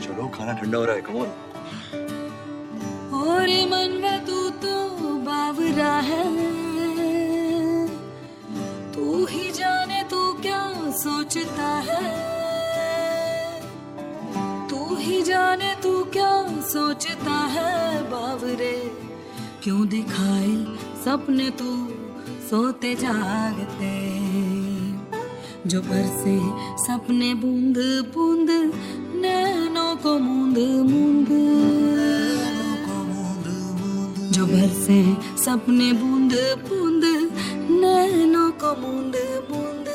चलो, खाना ठंडा हो रहा है कमोन और मन में तू तो बावरा है। तू ही जाने तू क्या सोचता है। तू ही जाने तू क्या सोचता है, बावरे। क्यों दिखाए सपने तू सोते जागते। जो बरसे सपने बूंद बूंद मूंद मूंद जो बरसे सपने बूंद बूंद, नैनों को बूंद बूंद।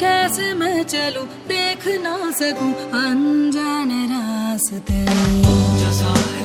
कैसे मैं चलूँ, देख ना सकूँ, अनजान रास्ते। जैसा है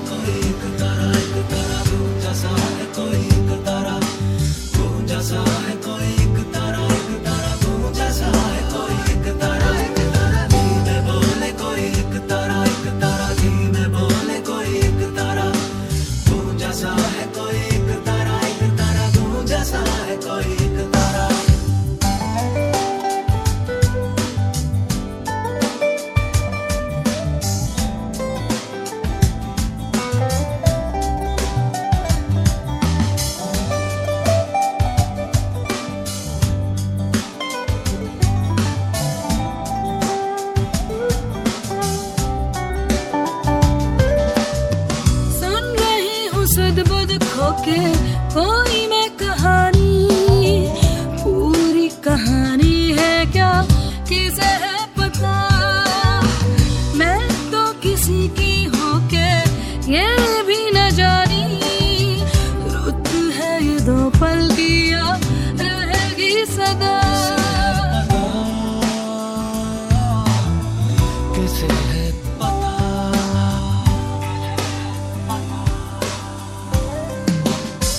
बुध कोई मैं कहानी, पूरी कहानी है क्या, किसे है पता? मैं तो किसी की होके ये भी न जानी, रुत है ये दो पल दिया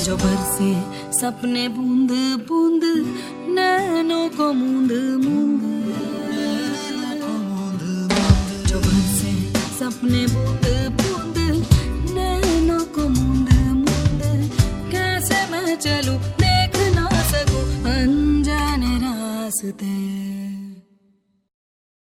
जो बरसे सपने बूंद बूंद, नैनों को मूंद मूंद। सपने बूंद बूंद, नैनों को मूंद मूंद। कैसे मैं चलूँ, देख ना सकूँ, अनजाने रास्ते।